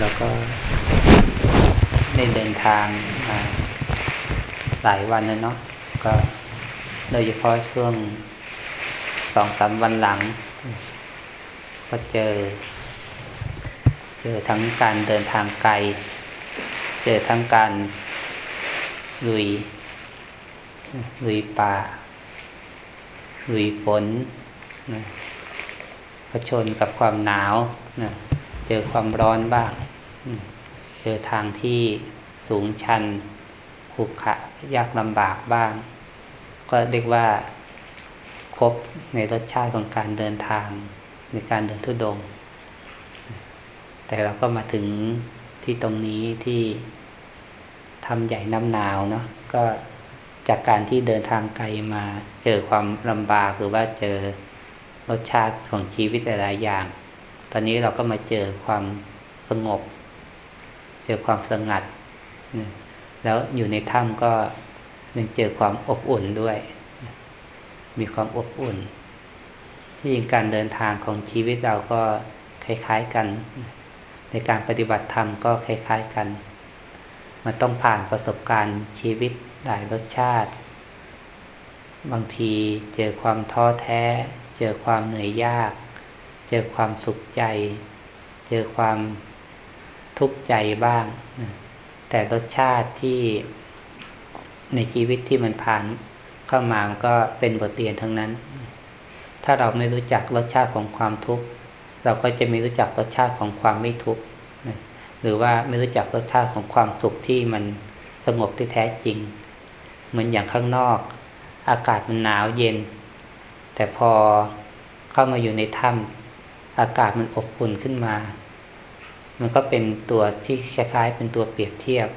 แล้วก็ได้เดินทางมาหลายวันแล้วเนาะก็โดยเฉพาะช่วงสองสามวันหลัง ก็เจอ เจอทั้งการเดินทางไกล เจอทั้งการลุยลุยป่าลุยฝนนะผชนกับความหนาวนะ เจอความร้อนบ้าง เจอทางที่สูงชันขรุขระยากลำบากบ้าง ก็เรียกว่าครบในรสชาติของการเดินทางในการเดินทุดง แต่เราก็มาถึงที่ตรงนี้ที่ทำใหญ่น้ำหนาวเนาะก็จากการที่เดินทางไกลมาเจอความลำบากหรือว่าเจอรสชาติของชีวิตหลายอย่าง ตอนนี้เราก็มาเจอความสงบ เจอความสงัด แล้วอยู่ในถ้ำก็ยังเจอความอบอุ่นด้วย มีความอบอุ่น ที่จริงการเดินทางของชีวิตเราก็คล้ายๆกัน ในการปฏิบัติธรรมก็คล้ายๆกัน มันต้องผ่านประสบการณ์ชีวิตหลายรสชาติ บางทีเจอความท้อแท้ เจอความเหนื่อยยาก เจอความสุขใจ เจอความทุกข์ใจบ้าง แต่รสชาติที่ในชีวิตที่มันผ่านเข้ามามันก็เป็นบทเรียนทั้งนั้น ถ้าเราไม่รู้จักรสชาติของความทุกข์ เราก็จะไม่รู้จักรสชาติของความไม่ทุกข์หรือว่าไม่รู้จักรสชาติของความสุขที่มันสงบที่แท้จริง เหมือนอย่างข้างนอก อากาศมันหนาวเย็น แต่พอเข้ามาอยู่ในถ้ำ อากาศมันอบอุ่นขึ้นมา มันก็เป็นตัวที่คล้ายๆ เป็นตัวเปรียบเทียบ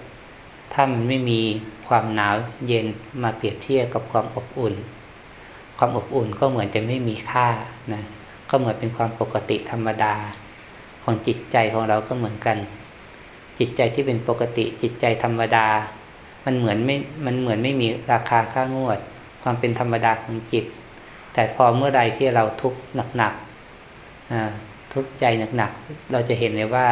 ถ้ามันไม่มีความหนาวเย็นมาเปรียบเทียบกับความอบอุ่น ความอบอุ่นก็เหมือนจะไม่มีค่านะ ก็เหมือนเป็นความปกติธรรมดา ของจิตใจของเราก็เหมือนกัน จิตใจที่เป็นปกติจิตใจธรรมดา มันเหมือนไม่ มันเหมือนไม่มีราคาค่างวด ความเป็นธรรมดาของจิต แต่พอเมื่อใดที่เราทุกข์หนักๆ ทุกข์ใจหนักๆ เราจะเห็นเลยว่า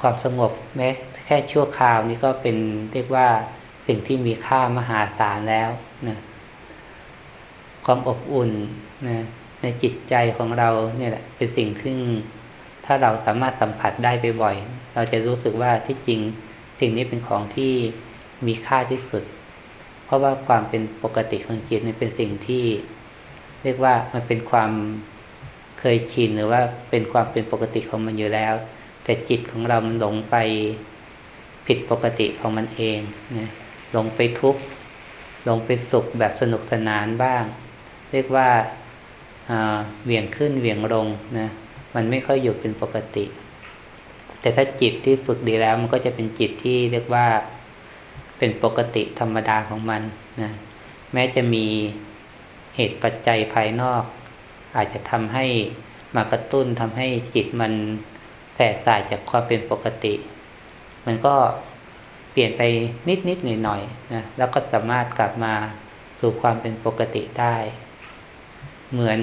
ความสงบแม้แค่ชั่วคราวนี้ก็เป็นเรียกว่าสิ่งที่มีค่ามหาศาลแล้วนะความอบอุ่นนะในจิตใจของเราเนี่ยแหละเป็นสิ่งที่งถ้าเราสามารถสัมผัสได้ไปบ่อย เราจะรู้สึกว่าที่จริงสิ่งนี้เป็นของที่มีค่าที่สุด เพราะว่าความเป็นปกติของจิตนี่เป็นสิ่งที่ เรียกว่ามันเป็นความ เคยชินหรือว่าเป็นความเป็นปกติของมันอยู่แล้ว แต่จิตของเรามันหลงไปผิดปกติของมันเองนะหลงไปทุกข์หลงไปสุขแบบสนุกสนานบ้าง เรียกว่าเหวี่ยงขึ้นเหวี่ยงลงนะมันไม่ค่อยอยู่เป็นปกติ แต่ถ้าจิตที่ฝึกดีแล้วมันก็จะเป็นจิตที่เรียกว่าเป็นปกติธรรมดาของมันนะแม้จะมีเหตุปัจจัยภายนอก อาจจะทำให้มากระตุ้นทำให้จิตมันแตกต่างจากความเป็นปกติ มันก็เปลี่ยนไปนิดนิดหน่อยหน่อยนะแล้วก็สามารถกลับมาสู่ความเป็นปกติได้ เหมือน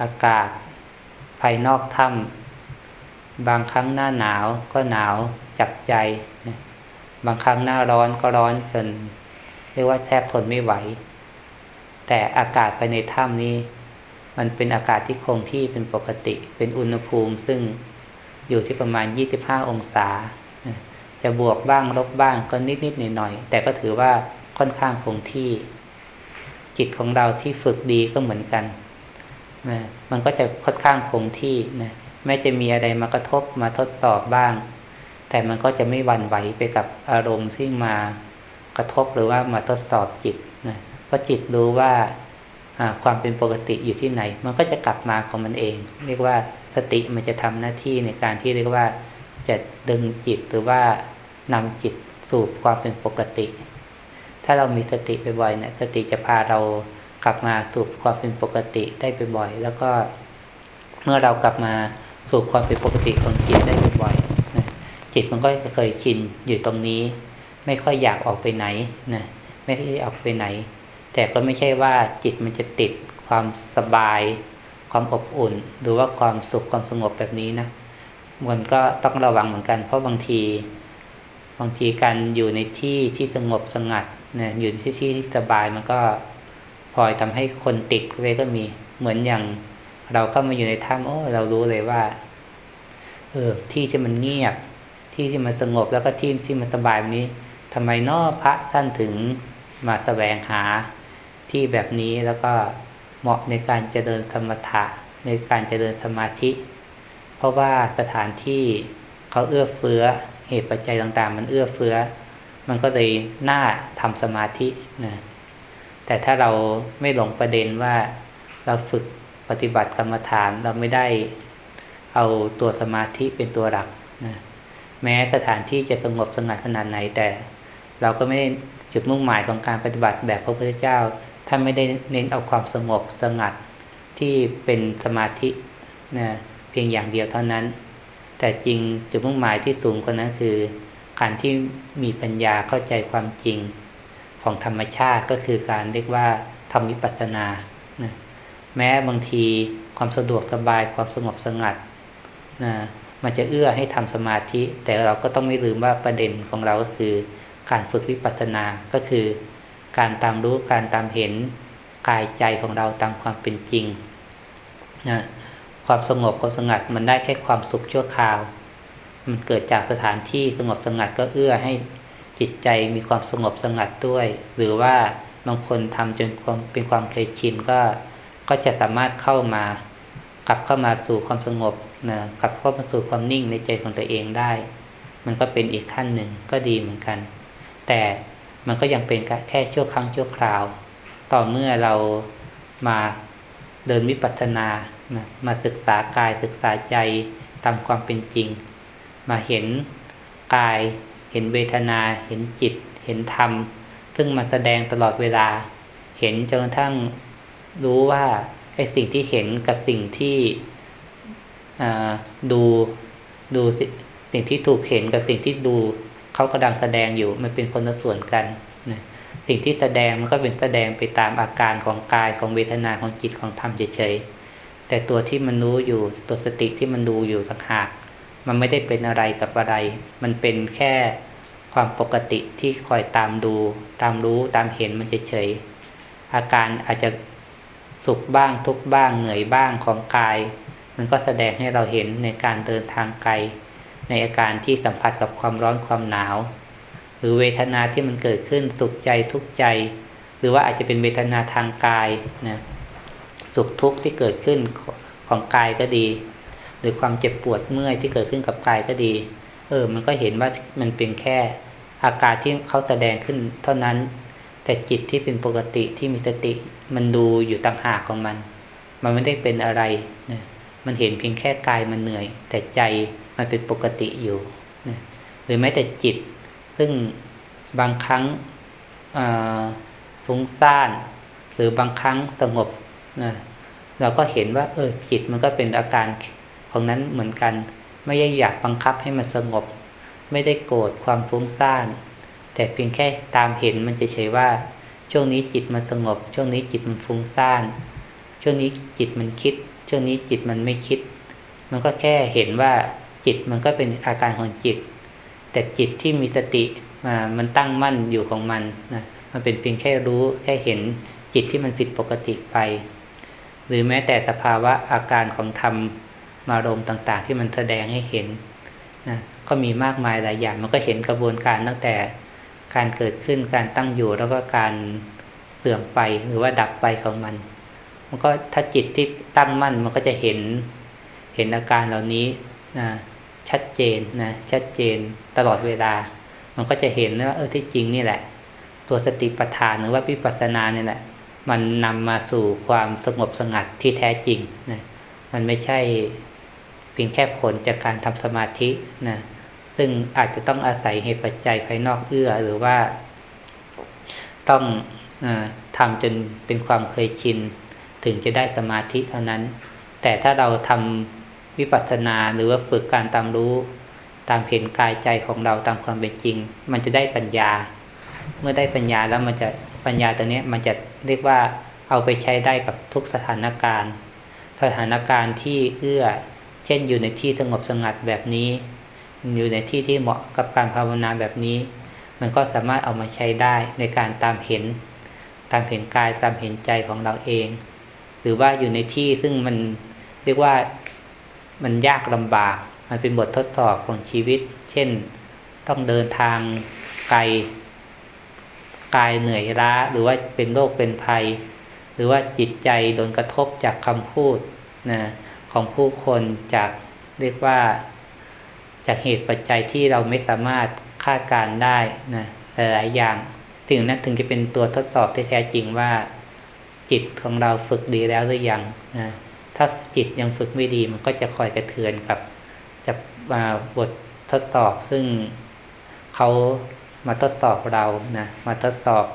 อากาศภายนอกถ้ำบางครั้งหน้าหนาวก็หนาวจับใจนะบางครั้งหน้าร้อนก็ร้อนจนเรียกว่าแทบทนไม่ไหว แต่อากาศภายในถ้ำนี้ มันเป็นอากาศที่คงที่เป็นปกติ เป็นอุณหภูมิ ซึ่งอยู่ที่ประมาณ 25 องศา จะบวกบ้างลบบ้างก็นิดๆหน่อยๆแต่ก็ถือว่าค่อนข้างคงที่ จิตของเราที่ฝึกดีก็เหมือนกันนะมันก็จะค่อนข้างคงที่นะแม้จะมีอะไรมากระทบมาทดสอบบ้าง แต่มันก็จะไม่วันไหวไปกับอารมณ์ที่มากระทบหรือว่ามาทดสอบจิตนะเพราะจิตรู้ว่า ความเป็นปกติอยู่ที่ไหน มันก็จะกลับมาของมันเอง เรียกว่าสติมันจะทำหน้าที่ในการที่เรียกว่าจะดึงจิตหรือว่านำจิตสู่ความเป็นปกติ ถ้าเรามีสติบ่อยๆเนี่ยสติจะพาเรากลับมาสู่ความเป็นปกติได้บ่อยๆแล้วก็ เมื่อเรากลับมาสู่ความเป็นปกติของจิตได้บ่อยๆนะจิตมันก็เคยชินอยู่ตรงนี้ ไม่ค่อยอยากออกไปไหนนะไม่ค่อยออกไปไหน แต่ก็ไม่ใช่ว่าจิตมันจะติดความสบาย ความอบอุ่น หรือว่าความสุขความสงบแบบนี้นะมันก็ต้องระวังเหมือนกัน เพราะบางที บางทีการอยู่ในที่ที่สงบสงัดเนี่ยอยู่ในที่ที่สบายมันก็พลอยทำให้คนติดไว้ก็มีเหมือนอย่างเราเข้ามาอยู่ในถ้ำโอ้เรารู้เลยว่า เออที่ที่มันเงียบ ที่ที่มันสงบแล้วก็ที่ที่มันสบายแบบนี้ทำไมนอพระท่านถึงมาแสวงหา ที่แบบนี้แล้วก็เหมาะในการเจริญธรรมถะในการเจริญสมาธิ เพราะว่าสถานที่เขาเอื้อเฟื้อเหตุปัจจัยต่างๆ มันเอื้อเฟื้อ มันก็เลยน่าทำสมาธินะแต่ถ้าเราไม่หลงประเด็นว่าเราฝึกปฏิบัติกรรมฐานเราไม่ได้เอาตัวสมาธิเป็นตัวหลักนะแม้สถานที่จะสงบสงัดขนาดไหนแต่ เราก็ไม่ได้จุดมุ่งหมายของการปฏิบัติแบบพระพุทธเจ้า ท่านไม่ได้เน้นเอาความสงบสงัดที่เป็นสมาธินะเพียงอย่างเดียวเท่านั้น แต่จริงจุดมุ่งหมายที่สูงกว่านั้นคือ การที่มีปัญญาเข้าใจความจริงของธรรมชาติก็คือการเรียกว่าทำวิปัสสนานะแม้บางทีความสะดวกสบายความสงบสงัดนะมันจะเอื้อให้ทำสมาธิ แต่เราก็ต้องไม่ลืมว่าประเด็นของเราก็คือ การฝึกวิปัสสนาก็คือ การตามรู้การตามเห็นกายใจของเราตามความเป็นจริงนะความสงบความสงัดมันได้แค่ความสุขชั่วคราว มันเกิดจากสถานที่สงบสงัดก็เอื้อให้จิตใจมีความสงบสงัดด้วย หรือว่าบางคนทำจนเป็นความเคยชินก็ก็จะสามารถเข้ามากลับเข้ามาสู่ความสงบนะกลับเข้ามาสู่ความนิ่งในใจของตัวเองได้ มันก็เป็นอีกขั้นหนึ่งก็ดีเหมือนกัน แต่ มันก็ยังเป็นแค่ชั่วครั้งชั่วคราว ต่อเมื่อเรามาเดินวิปัสสนานะมาศึกษากายศึกษาใจตามความเป็นจริง มาเห็นกาย เห็นเวทนา เห็นจิต เห็นธรรม ซึ่งมันแสดงตลอดเวลา เห็นจนกระทั่งรู้ว่าไอ้สิ่งที่เห็นกับสิ่งที่ดูดูสิ่งที่ถูกเห็นกับสิ่งที่ดู เขากำลังแสดงอยู่มันเป็นคนละส่วนกันนะสิ่งที่แสดงมันก็เป็นแสดงไปตามอาการของกายของเวทนาของจิตของธรรมเฉยๆแต่ตัวที่มันรู้อยู่ตัวสติที่มันดูอยู่ต่างหากมันไม่ได้เป็นอะไรกับอะไร มันเป็นแค่ความปกติที่คอยตามดู ตามรู้ตามเห็นมันเฉยๆอาการอาจจะสุขบ้างทุกบ้างเหนื่อยบ้างของกาย มันก็แสดงให้เราเห็นในการเดินทางไกล ในอาการที่สัมผัสกับความร้อนความหนาว หรือเวทนาที่มันเกิดขึ้นสุขใจทุกข์ใจ หรือว่าอาจจะเป็นเวทนาทางกายนะสุขทุกข์ที่เกิดขึ้นของกายก็ดี หรือความเจ็บปวดเมื่อยที่เกิดขึ้นกับกายก็ดี เออ มันก็เห็นว่ามันเป็นแค่อาการที่เขาแสดงขึ้นเท่านั้น แต่จิตที่เป็นปกติที่มีสติมันดูอยู่ต่างหากของมัน มันไม่ได้เป็นอะไรนะ มันเห็นเพียงแค่กายมันเหนื่อย แต่ใจมันเป็นปกติอยู่นะหรือแม้แต่จิต ซึ่งบางครั้งฟุ้งซ่าน หรือบางครั้งสงบนะเราก็เห็นว่าเออจิตมันก็เป็นอาการของนั้นเหมือนกัน ไม่ได้อยากบังคับให้มันสงบ ไม่ได้โกรธความฟุ้งซ่าน แต่เพียงแค่ตามเห็นมันจะเฉยว่า ช่วงนี้จิตมันสงบ ช่วงนี้จิตมันฟุ้งซ่าน ช่วงนี้จิตมันคิด ช่วงนี้จิตมันไม่คิด มันก็แค่เห็นว่าจิตมันก็เป็นอาการของจิต แต่จิตที่มีสติมามันตั้งมั่นอยู่ของมันนะมันเป็นเพียงแค่รู้แค่เห็นจิตที่มันผิดปกติไป หรือแม้แต่สภาวะอาการของธรรมมารมต่างๆ ที่มันแสดงให้เห็นนะก็มีมากมายหลายอย่าง มันก็เห็นกระบวนการตั้งแต่การเกิดขึ้นการตั้งอยู่แล้วก็การเสื่อมไปหรือว่าดับไปของมัน มันก็ถ้าจิตที่ตั้งมั่นมันก็จะเห็นเห็นอาการเหล่านี้นะชัดเจนนะชัดเจนตลอดเวลา มันก็จะเห็นว่าเออที่จริงนี่แหละ ตัวสติปัฏฐานหรือว่าวิปัสสนาเนี่ยแหละมันนำมาสู่ความสงบสงัดที่แท้จริงนะมันไม่ใช่เพียงแค่ผลจากการทำสมาธินะซึ่งอาจจะต้องอาศัยเหตุปัจจัยภายนอกเอื้อหรือว่า ต้องอทำจนเป็นความเคยชิน ถึงจะได้สมาธิเท่านั้น แต่ถ้าเราทำวิปัสสนาหรือว่าฝึกการตามรู้ ตามเห็นกายใจของเราตามความเป็นจริง มันจะได้ปัญญา เมื่อได้ปัญญาแล้วมันจะปัญญาตัวนี้มันจะเรียกว่าเอาไปใช้ได้กับทุกสถานการณ์ สถานการณ์ที่เอื้อ เช่นอยู่ในที่สงบสงัดแบบนี้ อยู่ในที่ที่เหมาะกับการภาวนาแบบนี้ มันก็สามารถเอามาใช้ได้ในการตามเห็น ตามเห็นกายตามเห็นใจของเราเอง หรือว่าอยู่ในที่ซึ่งมันเรียกว่ามันยากลำบาก มันเป็นบททดสอบของชีวิต เช่น ต้องเดินทางไกลกายเหนื่อยล้าหรือว่าเป็นโรคเป็นภัย หรือว่าจิตใจโดนกระทบจากคำพูดนะของผู้คนจากเรียกว่าจากเหตุปัจจัยที่เราไม่สามารถคาดการได้นะหลายๆอย่างถึงนั้นถึงจะเป็นตัวทดสอบที่แท้จริงว่า จิตของเราฝึกดีแล้วหรือยังนะถ้าจิตยังฝึกไม่ดีมันก็จะคอยกระเทือนกับจะมาบททดสอบซึ่งเขามาทดสอบเรานะมาทดสอบ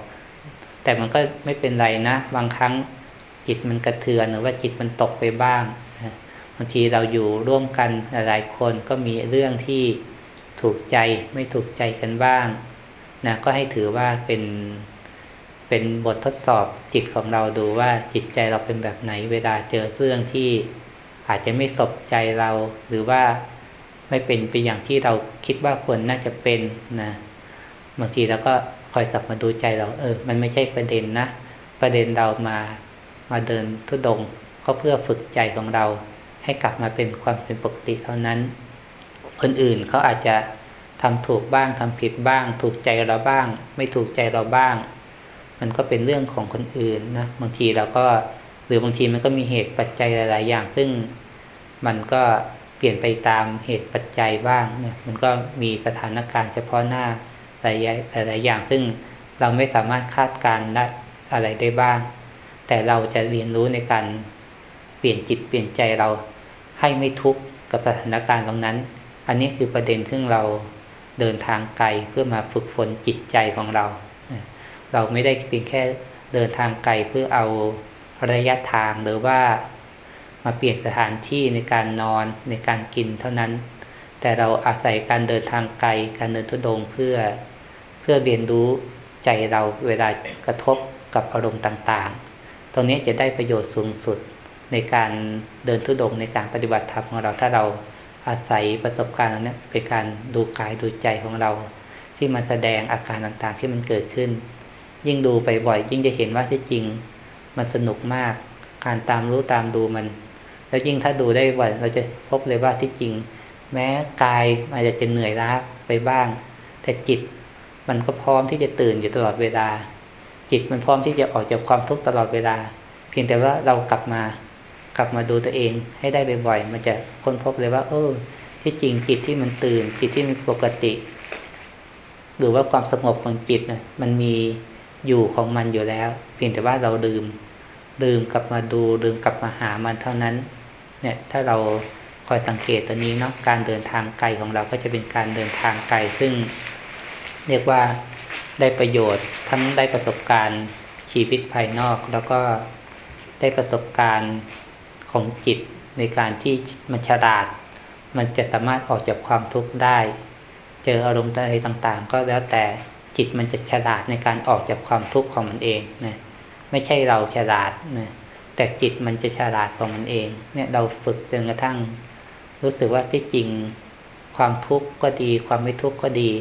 แต่มันก็ไม่เป็นไรนะ บางครั้งจิตมันกระเทือนหรือว่าจิตมันตกไปบ้างนะบางทีเราอยู่ร่วมกันหลายคนก็มีเรื่องที่ถูกใจไม่ถูกใจกันบ้างนะก็ให้ถือว่าเป็น เป็นบททดสอบจิตของเราดูว่าจิตใจเราเป็นแบบไหน เวลาเจอเรื่องที่อาจจะไม่สบใจเรา หรือว่าไม่เป็นไปอย่างที่เราคิดว่าควรน่าจะเป็นนะบางทีเราก็คอยกลับมาดูใจเรา เออ มันไม่ใช่ประเด็นนะ ประเด็นเรามามาเดินทุดงก็เพื่อฝึกใจของเรา ให้กลับมาเป็นความเป็นปกติเท่านั้น คนอื่นเขาอาจจะทำถูกบ้างทำผิดบ้าง ถูกใจเราบ้าง ไม่ถูกใจเราบ้าง มันก็เป็นเรื่องของคนอื่นนะบางทีเราก็หรือบางทีมันก็มีเหตุปัจจัยหลาย ๆ อย่าง ซึ่งมันก็เปลี่ยนไปตามเหตุปัจจัยบ้างเนี่ยมันก็มีสถานการณ์เฉพาะหน้าหลายหลายอย่าง ซึ่งเราไม่สามารถคาดการได้อะไรได้บ้าง แต่เราจะเรียนรู้ในการเปลี่ยนจิตเปลี่ยนใจเราให้ไม่ทุกข์กับสถานการณ์ตรงนั้น อันนี้คือประเด็นซึ่งเราเดินทางไกลเพื่อมาฝึกฝนจิตใจของเรา เราไม่ได้เพียงแค่เดินทางไกลเพื่อเอาระยะทางหรือว่ามาเปลี่ยนสถานที่ในการนอนในการกินเท่านั้น แต่เราอาศัยการเดินทางไกลการเดินทุดงเพื่อเพื่อเรียนรู้ใจเราเวลากระทบกับอารมณ์ต่างๆ ตรงนี้จะได้ประโยชน์สูงสุดในการเดินทุดงในการปฏิบัติธรรมของเราถ้าเราอาศัยประสบการณ์นี้เป็นการดูกายดูใจของเรา ที่มันแสดงอาการต่างๆที่มันเกิดขึ้น ยิ่งดูไปบ่อยยิ่งจะเห็นว่าที่จริง มันสนุกมาก การตามรู้ตามดูมัน แล้วยิ่งถ้าดูได้บ่อยเราจะพบเลยว่าที่จริง แม้กายอาจจะเหนื่อยล้าไปบ้าง แต่จิตมันก็พร้อมที่จะตื่นอยู่ตลอดเวลา จิตมันพร้อมที่จะออกจากความทุกข์ตลอดเวลา เพียงแต่ว่าเรากลับมากลับมาดูตัวเองให้ได้บ่อยๆ มันจะค้นพบเลยว่า เออ ที่จริงจิตที่มันตื่น จิตที่มันปกติ หรือว่าความสงบของจิตนะมันมี อยู่ของมันอยู่แล้ว เพียงแต่ว่าเราลืมลืมกลับมาดูลืมกลับมาหามันเท่านั้น เนี่ยถ้าเราคอยสังเกตตัวนี้เนาะการเดินทางไกลของเราก็จะเป็นการเดินทางไกลซึ่ง เรียกว่าได้ประโยชน์ทั้งได้ประสบการณ์ชีวิตภายนอก แล้วก็ได้ประสบการณ์ของจิตในการที่มันฉลาด มันจะสามารถออกจากความทุกข์ได้ เจออารมณ์อะไรต่างๆ ก็แล้วแต่ จิตมันจะฉลาดในการออกจากความทุกข์ของมันเองนะไม่ใช่เราฉลาดนะแต่จิตมันจะฉลาดของมันเอง เนี่ยเราฝึกจนกระทั่ง รู้สึกว่าที่จริงความทุกข์ก็ดี ความไม่ทุกข์ก็ดี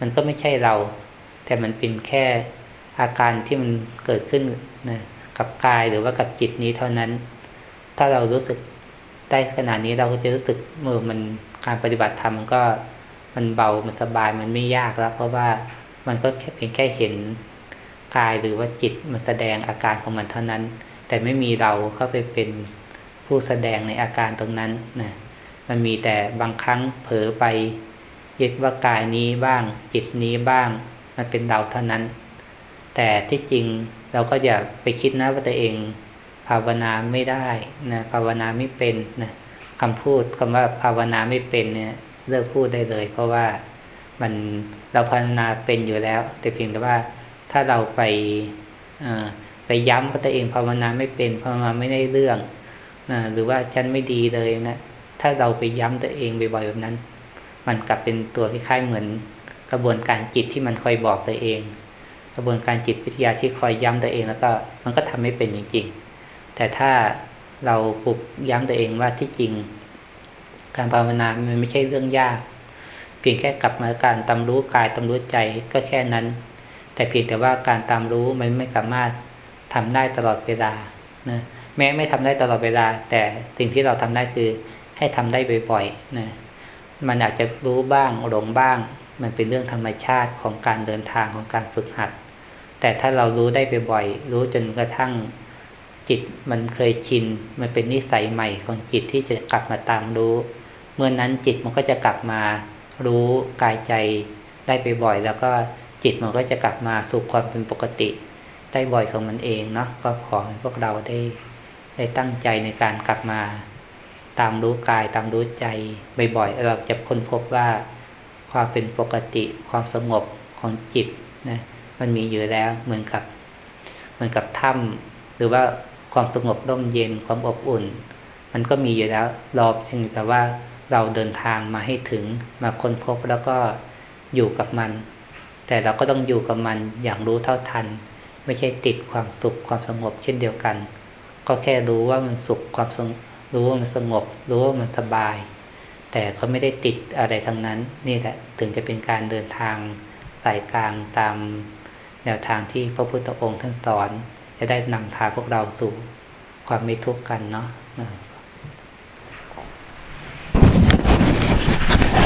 มันก็ไม่ใช่เรา แต่มันเป็นแค่อาการที่มันเกิดขึ้นนะกับกายหรือว่ากับจิตนี้เท่านั้น ถ้าเรารู้สึกได้ขนาดนี้เราก็จะรู้สึกเมื่อมันการปฏิบัติธรรมมันก็มันเบา มันสบาย มันไม่ยากแล้ว เพราะว่า มันก็แค่เพียงแค่เห็นกายหรือว่าจิตมันแสดงอาการของมันเท่านั้น แต่ไม่มีเราเข้าไปเป็นผู้แสดงในอาการตรงนั้นนะมันมีแต่บางครั้งเผลอไปยึดว่ากายนี้บ้าง จิตนี้บ้าง มันเป็นเราเท่านั้น แต่ที่จริงเราก็อย่าไปคิดนะว่าตัวเอง ภาวนาไม่ได้นะภาวนาไม่เป็นนะคำพูดคำว่าภาวนาไม่เป็นเนี่ยเลิกพูดได้เลย เพราะว่า มันเราภาวนาเป็นอยู่แล้ว แต่เพียงแต่ว่าถ้าเราไปไปย้ำว่าตัวเองภาวนาไม่เป็นภาวนาไม่ได้เรื่องนะหรือว่าฉันไม่ดีเลยนะถ้าเราไปย้ำตัวเองบ่อยๆแบบนั้น มันกลับเป็นตัวคล้ายๆเหมือนกระบวนการจิตที่มันคอยบอกตัวเอง กระบวนการจิตวิทยาที่คอยย้ำตัวเองแล้วก็มันก็ทำไม่เป็นจริงๆ แต่ถ้าเราปลุกย้ำตัวเองว่าที่จริง การภาวนามันไม่ใช่เรื่องยาก พียงแค่กลับมาการตามรู้กายตามรู้ใจก็แค่นั้น แต่เพียงแต่ว่าการตามรู้มันไม่สามารถทำได้ตลอดเวลานะแม้ไม่ทำได้ตลอดเวลา แต่สิ่งที่เราทำได้คือให้ทำได้บ่อยๆนะมันอาจจะรู้บ้างหลงบ้าง มันเป็นเรื่องธรรมชาติของการเดินทางของการฝึกหัด แต่ถ้าเรารู้ได้บ่อยๆรู้จนกระทั่งจิตมันเคยชิน มันเป็นนิสัยใหม่ของจิตที่จะกลับมาตามรู้ เมื่อนนั้นจิตมันก็จะกลับมา รู้กายใจได้บ่อยๆแล้วก็จิตมันก็จะกลับมาสู่ความเป็นปกติได้บ่อยของมันเองเนาะก็ขอให้พวกเราได้ได้ตั้งใจในการกลับมา ตามรู้กายตามรู้ใจบ่อยๆเราจะค้นพบว่าความเป็นปกติความสงบของจิตนะมันมีอยู่แล้วเหมือนกับ เหมือนกับถ้ำหรือว่าความสงบร่มเย็นความอบอุ่น มันก็มีอยู่แล้วรอเพียงแต่ว่า เราเดินทางมาให้ถึงมาค้นพบแล้วก็อยู่กับมัน แต่เราก็ต้องอยู่กับมันอย่างรู้เท่าทัน ไม่ใช่ติดความสุขความสงบเช่นเดียวกัน ก็แค่รู้ว่ามันสุขความสงรู้ว่ามันสงบ รู้ว่ามันสบาย แต่เขาไม่ได้ติดอะไรทั้งนั้น นี่แหละถึงจะเป็นการเดินทางสายกลางตามแนวทางที่พระพุทธองค์ท่านสอน จะได้นำพาพวกเราสู่ความไม่ทุกข์กันเนาะ